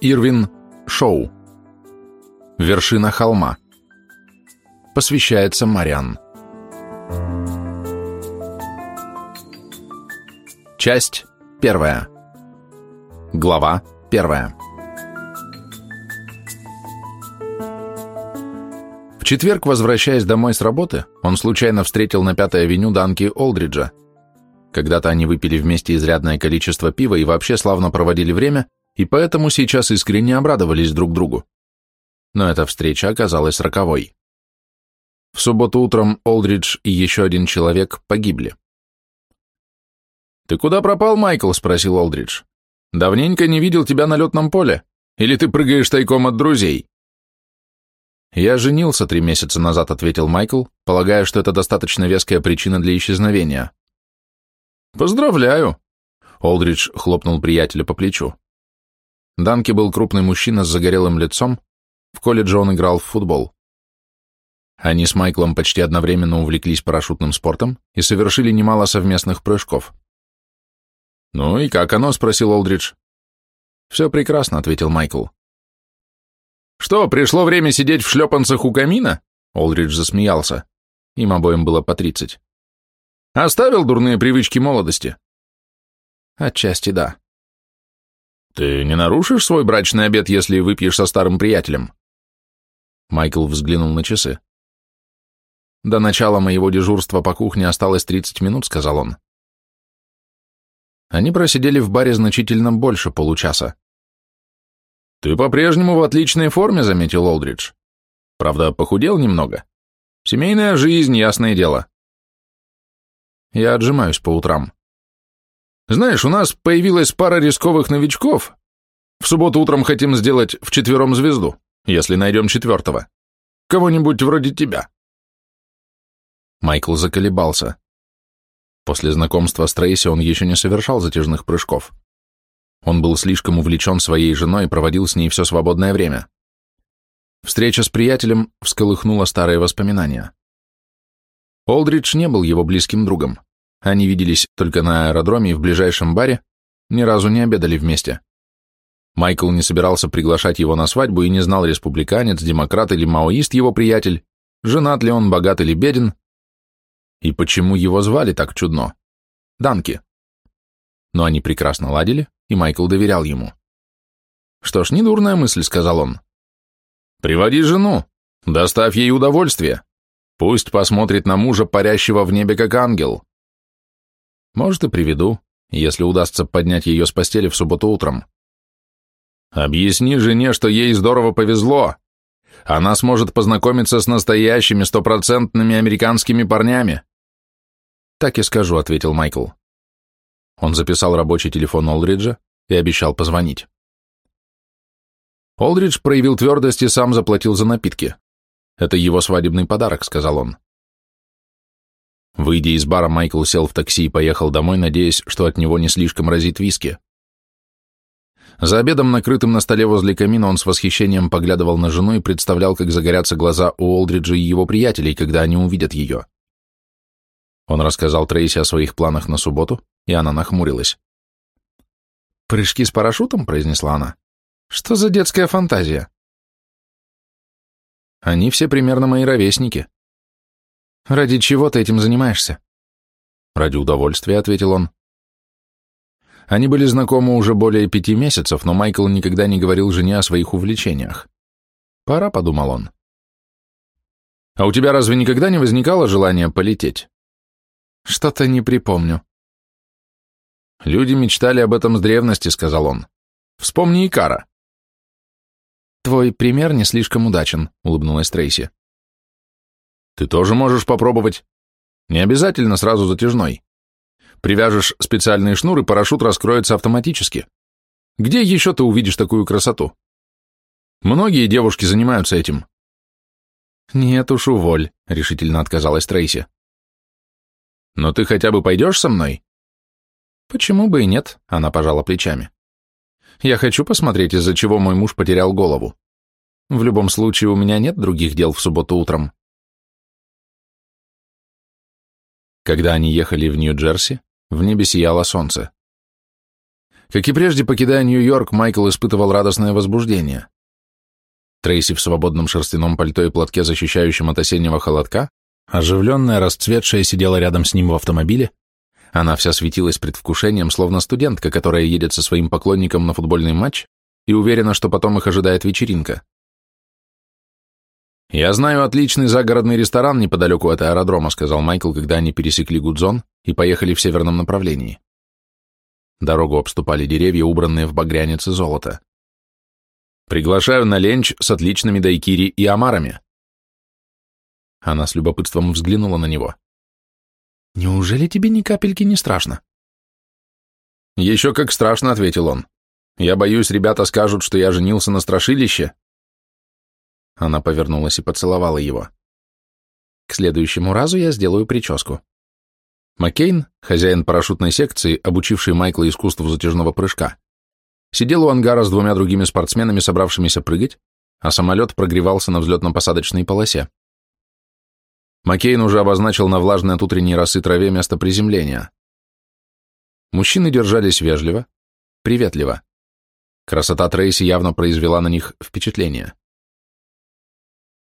Ирвин Шоу. Вершина холма. Посвящается Мариан. Часть первая. Глава первая. В четверг, возвращаясь домой с работы, он случайно встретил на Пятой авеню Данки Олдриджа. Когда-то они выпили вместе изрядное количество пива и вообще славно проводили время, и поэтому сейчас искренне обрадовались друг другу. Но эта встреча оказалась роковой. В субботу утром Олдридж и еще один человек погибли. «Ты куда пропал, Майкл?» — спросил Олдридж. «Давненько не видел тебя на летном поле. Или ты прыгаешь тайком от друзей?» «Я женился три месяца назад», — ответил Майкл, полагая, что это достаточно веская причина для исчезновения. «Поздравляю!» — Олдридж хлопнул приятеля по плечу. Данки был крупный мужчина с загорелым лицом, в колледже он играл в футбол. Они с Майклом почти одновременно увлеклись парашютным спортом и совершили немало совместных прыжков. «Ну и как оно?» — спросил Олдридж. «Все прекрасно», — ответил Майкл. «Что, пришло время сидеть в шлепанцах у камина?» Олдридж засмеялся. Им обоим было по тридцать. «Оставил дурные привычки молодости?» «Отчасти да». «Ты не нарушишь свой брачный обед, если выпьешь со старым приятелем?» Майкл взглянул на часы. «До начала моего дежурства по кухне осталось 30 минут», — сказал он. Они просидели в баре значительно больше получаса. «Ты по-прежнему в отличной форме», — заметил Олдридж. «Правда, похудел немного. Семейная жизнь, ясное дело». «Я отжимаюсь по утрам», знаешь, у нас появилась пара рисковых новичков. В субботу утром хотим сделать вчетвером звезду, если найдем четвертого. Кого-нибудь вроде тебя. Майкл заколебался. После знакомства с Трейси он еще не совершал затяжных прыжков. Он был слишком увлечен своей женой и проводил с ней все свободное время. Встреча с приятелем всколыхнула старые воспоминания. Олдридж не был его близким другом. Они виделись только на аэродроме и в ближайшем баре, ни разу не обедали вместе. Майкл не собирался приглашать его на свадьбу и не знал, республиканец, демократ или маоист его приятель, женат ли он, богат или беден, и почему его звали так чудно. Данки. Но они прекрасно ладили, и Майкл доверял ему. «Что ж, недурная мысль», — сказал он. «Приводи жену, доставь ей удовольствие. Пусть посмотрит на мужа, парящего в небе, как ангел. Может, и приведу, если удастся поднять ее с постели в субботу утром. Объясни жене, что ей здорово повезло. Она сможет познакомиться с настоящими стопроцентными американскими парнями. Так и скажу, ответил Майкл. Он записал рабочий телефон Олдриджа и обещал позвонить. Олдридж проявил твердость и сам заплатил за напитки. Это его свадебный подарок, сказал он. Выйдя из бара, Майкл сел в такси и поехал домой, надеясь, что от него не слишком разит виски. За обедом, накрытым на столе возле камина, он с восхищением поглядывал на жену и представлял, как загорятся глаза у Олдриджа и его приятелей, когда они увидят ее. Он рассказал Трейси о своих планах на субботу, и она нахмурилась. «Прыжки с парашютом?» — произнесла она. «Что за детская фантазия?» «Они все примерно мои ровесники», «Ради чего ты этим занимаешься?» «Ради удовольствия», — ответил он. Они были знакомы уже более пяти месяцев, но Майкл никогда не говорил жене о своих увлечениях. «Пора», — подумал он. «А у тебя разве никогда не возникало желания полететь?» «Что-то не припомню». «Люди мечтали об этом с древности», — сказал он. «Вспомни Икара». «Твой пример не слишком удачен», — улыбнулась Трейси. Ты тоже можешь попробовать. Не обязательно сразу затяжной. Привяжешь специальные шнуры, парашют раскроется автоматически. Где еще ты увидишь такую красоту? Многие девушки занимаются этим. Нет уж, уволь, решительно отказалась Трейси. Но ты хотя бы пойдешь со мной? Почему бы и нет, она пожала плечами. Я хочу посмотреть, из-за чего мой муж потерял голову. В любом случае, у меня нет других дел в субботу утром. Когда они ехали в Нью-Джерси, В небе сияло солнце. Как и прежде, покидая Нью-Йорк, Майкл испытывал радостное возбуждение. Трейси в свободном шерстяном пальто и платке, защищающем от осеннего холодка, оживленная, расцветшая, сидела рядом с ним в автомобиле. Она вся светилась предвкушением, словно студентка, которая едет со своим поклонником на футбольный матч и уверена, что потом их ожидает вечеринка. «Я знаю отличный загородный ресторан неподалеку от аэродрома», сказал Майкл, когда они пересекли Гудзон и поехали в северном направлении. Дорогу обступали деревья, убранные в багрянец и золото. «Приглашаю на ленч с отличными дайкири и омарами». Она с любопытством взглянула на него. «Неужели тебе ни капельки не страшно?» «Еще как страшно», — ответил он. «Я боюсь, ребята скажут, что я женился на страшилище, она повернулась и поцеловала его. К следующему разу я сделаю прическу. Маккейн, хозяин парашютной секции, обучивший Майкла искусству затяжного прыжка, сидел у ангара с двумя другими спортсменами, собравшимися прыгать, а самолет прогревался на взлетно-посадочной полосе. Маккейн уже обозначил на влажной от утренней росы траве место приземления. Мужчины держались вежливо, приветливо. Красота Трейси явно произвела на них впечатление.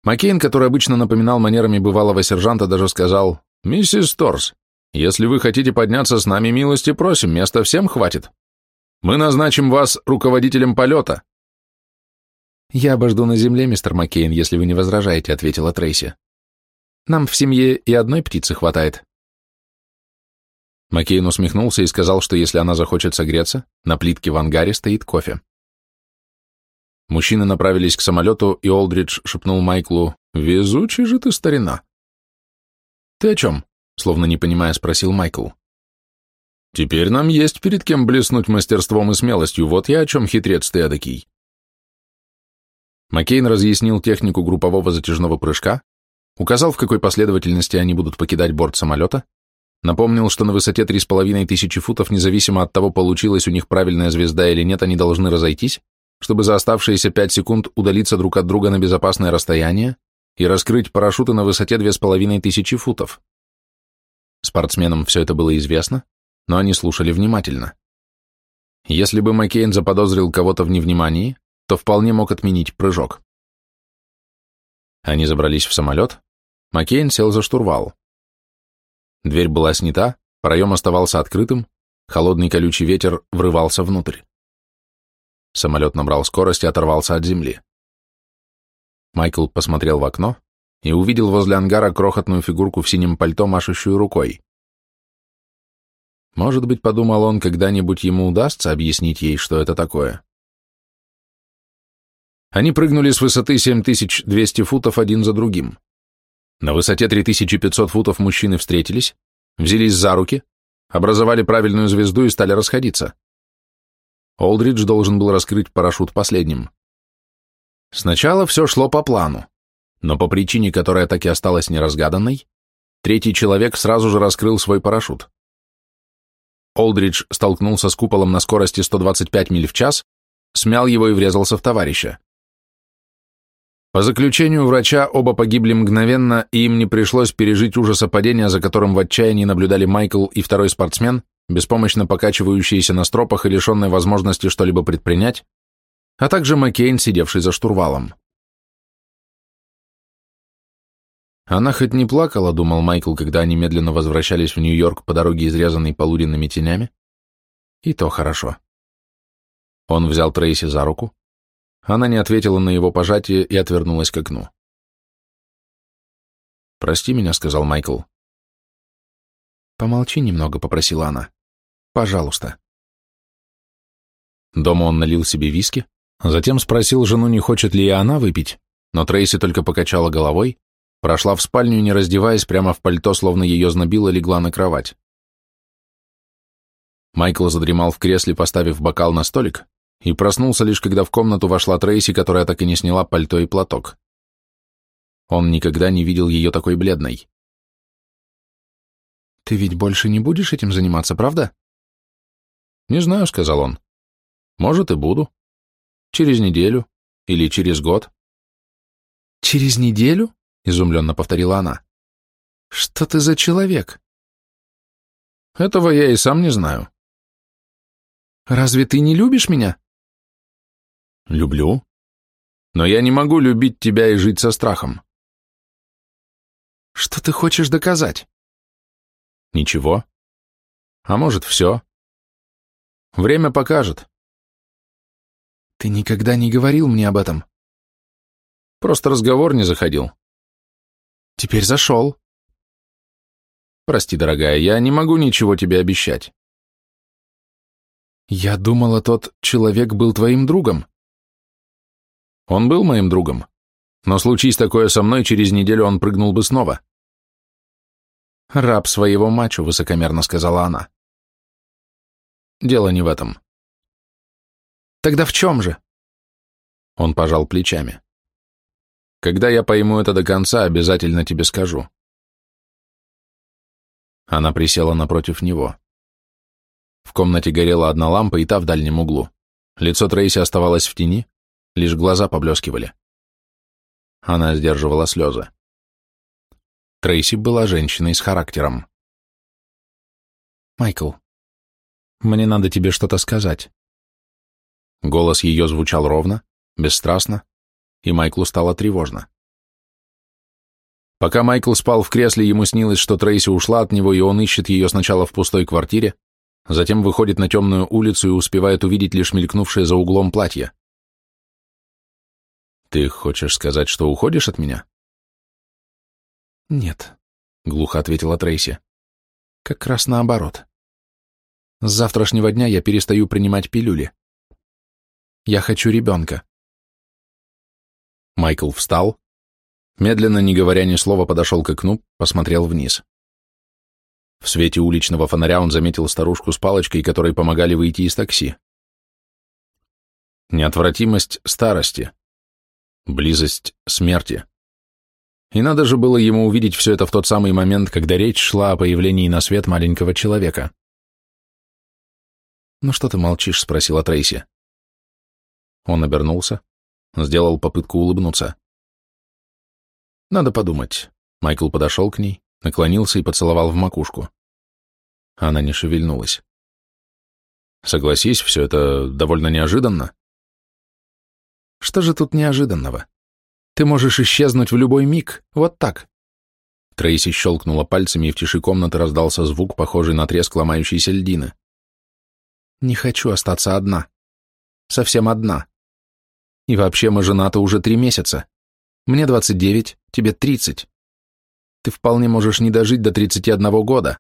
Маккейн, который обычно напоминал манерами бывалого сержанта, даже сказал, «Миссис Торс, если вы хотите подняться с нами, милости просим, места всем хватит. Мы назначим вас руководителем полета». «Я обожду на земле, мистер Маккейн, если вы не возражаете», — ответила Трейси. «Нам в семье и одной птицы хватает». Маккейн усмехнулся и сказал, что если она захочет согреться, на плитке в ангаре стоит кофе. Мужчины направились к самолету, и Олдридж шепнул Майклу, «Везучий же ты, старина!» «Ты о чем?» — словно не понимая, спросил Майкл. «Теперь нам есть перед кем блеснуть мастерством и смелостью, вот я о чем хитрец ты эдакий». Маккейн разъяснил технику группового затяжного прыжка, указал, в какой последовательности они будут покидать борт самолета, напомнил, что на высоте 3,5 тысячи футов, независимо от того, получилась у них правильная звезда или нет, они должны разойтись, чтобы за оставшиеся 5 секунд удалиться друг от друга на безопасное расстояние и раскрыть парашюты на высоте 2500 футов. Спортсменам все это было известно, но они слушали внимательно. Если бы Маккейн заподозрил кого-то в невнимании, то вполне мог отменить прыжок. Они забрались в самолет, Маккейн сел за штурвал. Дверь была снята, проем оставался открытым, холодный колючий ветер врывался внутрь. Самолет набрал скорость и оторвался от земли. Майкл посмотрел в окно и увидел возле ангара крохотную фигурку в синем пальто, машущую рукой. Может быть, подумал он, когда-нибудь ему удастся объяснить ей, что это такое. Они прыгнули с высоты 7200 футов один за другим. На высоте 3500 футов мужчины встретились, взялись за руки, образовали правильную звезду и стали расходиться. Олдридж должен был раскрыть парашют последним. Сначала все шло по плану, но по причине, которая так и осталась неразгаданной, третий человек сразу же раскрыл свой парашют. Олдридж столкнулся с куполом на скорости 125 миль в час, смял его и врезался в товарища. По заключению врача, оба погибли мгновенно, и им не пришлось пережить ужаса падения, за которым в отчаянии наблюдали Майкл и второй спортсмен, беспомощно покачивающиеся на стропах и лишенные возможности что-либо предпринять, а также Маккейн, сидевший за штурвалом. Она хоть не плакала, думал Майкл, когда они медленно возвращались в Нью-Йорк по дороге, изрезанной полуденными тенями. И то хорошо. Он взял Трейси за руку. Она не ответила на его пожатие и отвернулась к окну. «Прости меня», — сказал Майкл. «Помолчи немного», — попросила она. «Пожалуйста». Дома он налил себе виски, затем спросил жену, не хочет ли и она выпить, но Трейси только покачала головой, прошла в спальню не раздеваясь, прямо в пальто, словно ее знобило, легла на кровать. Майкл задремал в кресле, поставив бокал на столик, и проснулся лишь, когда в комнату вошла Трейси, которая так и не сняла пальто и платок. Он никогда не видел ее такой бледной. «Ты ведь больше не будешь этим заниматься, правда?» «Не знаю», — сказал он. «Может, и буду. Через неделю или через год». «Через неделю?» — изумленно повторила она. «Что ты за человек?» Этого я и сам не знаю. Разве ты не любишь меня? Люблю. Но я не могу любить тебя и жить со страхом. Что ты хочешь доказать? Ничего. А может, все. Время покажет. Ты никогда не говорил мне об этом. Просто разговор не заходил. Теперь зашел. Прости, дорогая, я не могу ничего тебе обещать. Я думала, тот человек был твоим другом. Он был моим другом, но случись такое со мной, через неделю он прыгнул бы снова. Раб своего мачо, высокомерно сказала она. Дело не в этом. Тогда в чем же? Он пожал плечами. Когда я пойму это до конца, обязательно тебе скажу. Она присела напротив него. В комнате горела одна лампа, и та в дальнем углу. Лицо Трейси оставалось в тени, лишь глаза поблескивали. Она сдерживала слезы. Трейси была женщиной с характером. «Майкл, мне надо тебе что-то сказать». Голос ее звучал ровно, бесстрастно, и Майклу стало тревожно. Пока Майкл спал в кресле, ему снилось, что Трейси ушла от него, и он ищет ее сначала в пустой квартире, затем выходит на темную улицу и успевает увидеть лишь мелькнувшее за углом платье. «Ты хочешь сказать, что уходишь от меня?» «Нет», — глухо ответила Трейси. «Как раз наоборот. С завтрашнего дня я перестаю принимать пилюли. Я хочу ребенка». Майкл встал, медленно, не говоря ни слова, подошел к окну, посмотрел вниз. В свете уличного фонаря он заметил старушку с палочкой, которой помогали выйти из такси. Неотвратимость старости. Близость смерти. И надо же было ему увидеть все это в тот самый момент, когда речь шла о появлении на свет маленького человека. «Ну что ты молчишь?» — спросила Трейси. Он обернулся, сделал попытку улыбнуться. «Надо подумать». Майкл подошел к ней, наклонился и поцеловал в макушку. Она не шевельнулась. Согласись, все это довольно неожиданно. Что же тут неожиданного? Ты можешь исчезнуть в любой миг, вот так. Трейси щелкнула пальцами, и в тиши комнаты раздался звук, похожий на треск ломающейся льдины. Не хочу остаться одна. Совсем одна. И вообще мы женаты уже три месяца. Мне двадцать девять, тебе тридцать. Ты вполне можешь не дожить до 31 года.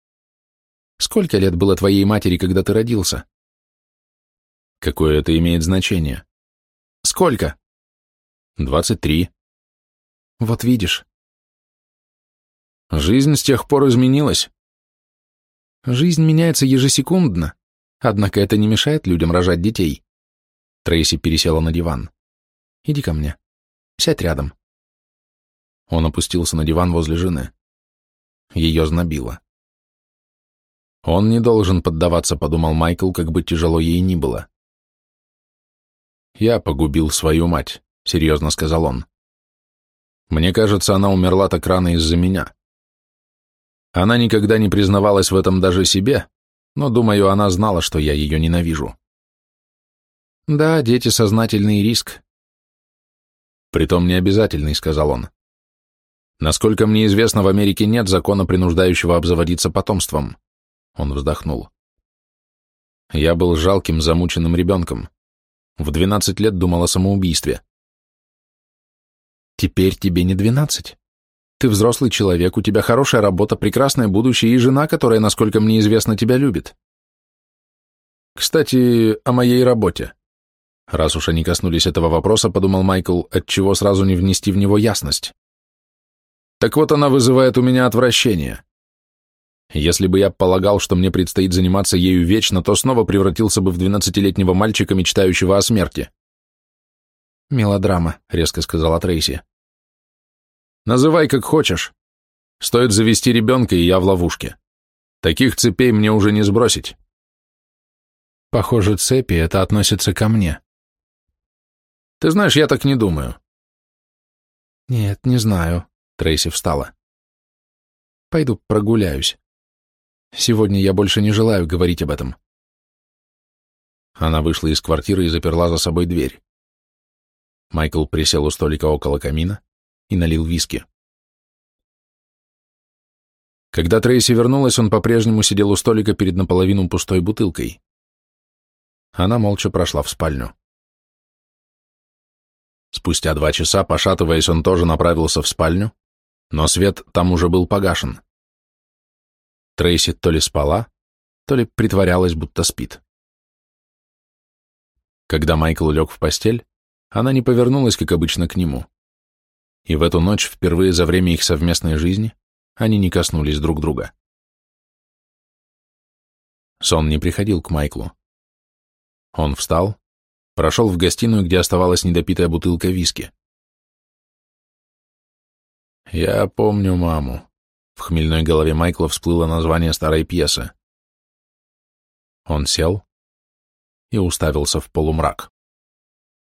Сколько лет было твоей матери, когда ты родился? Какое это имеет значение? Сколько? 23. Вот видишь. Жизнь с тех пор изменилась. Жизнь меняется ежесекундно, однако это не мешает людям рожать детей. Трейси пересела на диван. Иди ко мне. Сядь рядом. Он опустился на диван возле жены. Ее знобило. Он не должен поддаваться, подумал Майкл, как бы тяжело ей ни было. «Я погубил свою мать», — серьезно сказал он. «Мне кажется, она умерла так рано из-за меня. Она никогда не признавалась в этом даже себе, но, думаю, она знала, что я ее ненавижу». «Да, дети — сознательный риск». «Притом необязательный», — сказал он. Насколько мне известно, в Америке нет закона, принуждающего обзаводиться потомством. Он вздохнул. Я был жалким, замученным ребенком. В двенадцать лет думал о самоубийстве. Теперь тебе не двенадцать. Ты взрослый человек, у тебя хорошая работа, прекрасное будущее и жена, которая, насколько мне известно, тебя любит. Кстати, о моей работе. Раз уж они коснулись этого вопроса, подумал Майкл, отчего сразу не внести в него ясность. Так вот, она вызывает у меня отвращение. Если бы я полагал, что мне предстоит заниматься ею вечно, то снова превратился бы в двенадцатилетнего мальчика, мечтающего о смерти. «Мелодрама», — резко сказала Трейси. «Называй как хочешь. Стоит завести ребенка, и я в ловушке. Таких цепей мне уже не сбросить». «Похоже, цепи — это относится ко мне». «Ты знаешь, я так не думаю». «Нет, не знаю», Трейси встала. «Пойду прогуляюсь. Сегодня я больше не желаю говорить об этом. Она вышла из квартиры и заперла за собой дверь. Майкл присел у столика около камина и налил виски. Когда Трейси вернулась, он по-прежнему сидел у столика перед наполовину пустой бутылкой. Она молча прошла в спальню. Спустя два часа, пошатываясь, он тоже направился в спальню, но свет там уже был погашен. Трейси то ли спала, то ли притворялась, будто спит. Когда Майкл лег в постель, она не повернулась, как обычно, к нему. И в эту ночь, впервые за время их совместной жизни, они не коснулись друг друга. Сон не приходил к Майклу. Он встал, прошел в гостиную, где оставалась недопитая бутылка виски. «Я помню маму», — в хмельной голове Майкла всплыло название старой пьесы. Он сел и уставился в полумрак.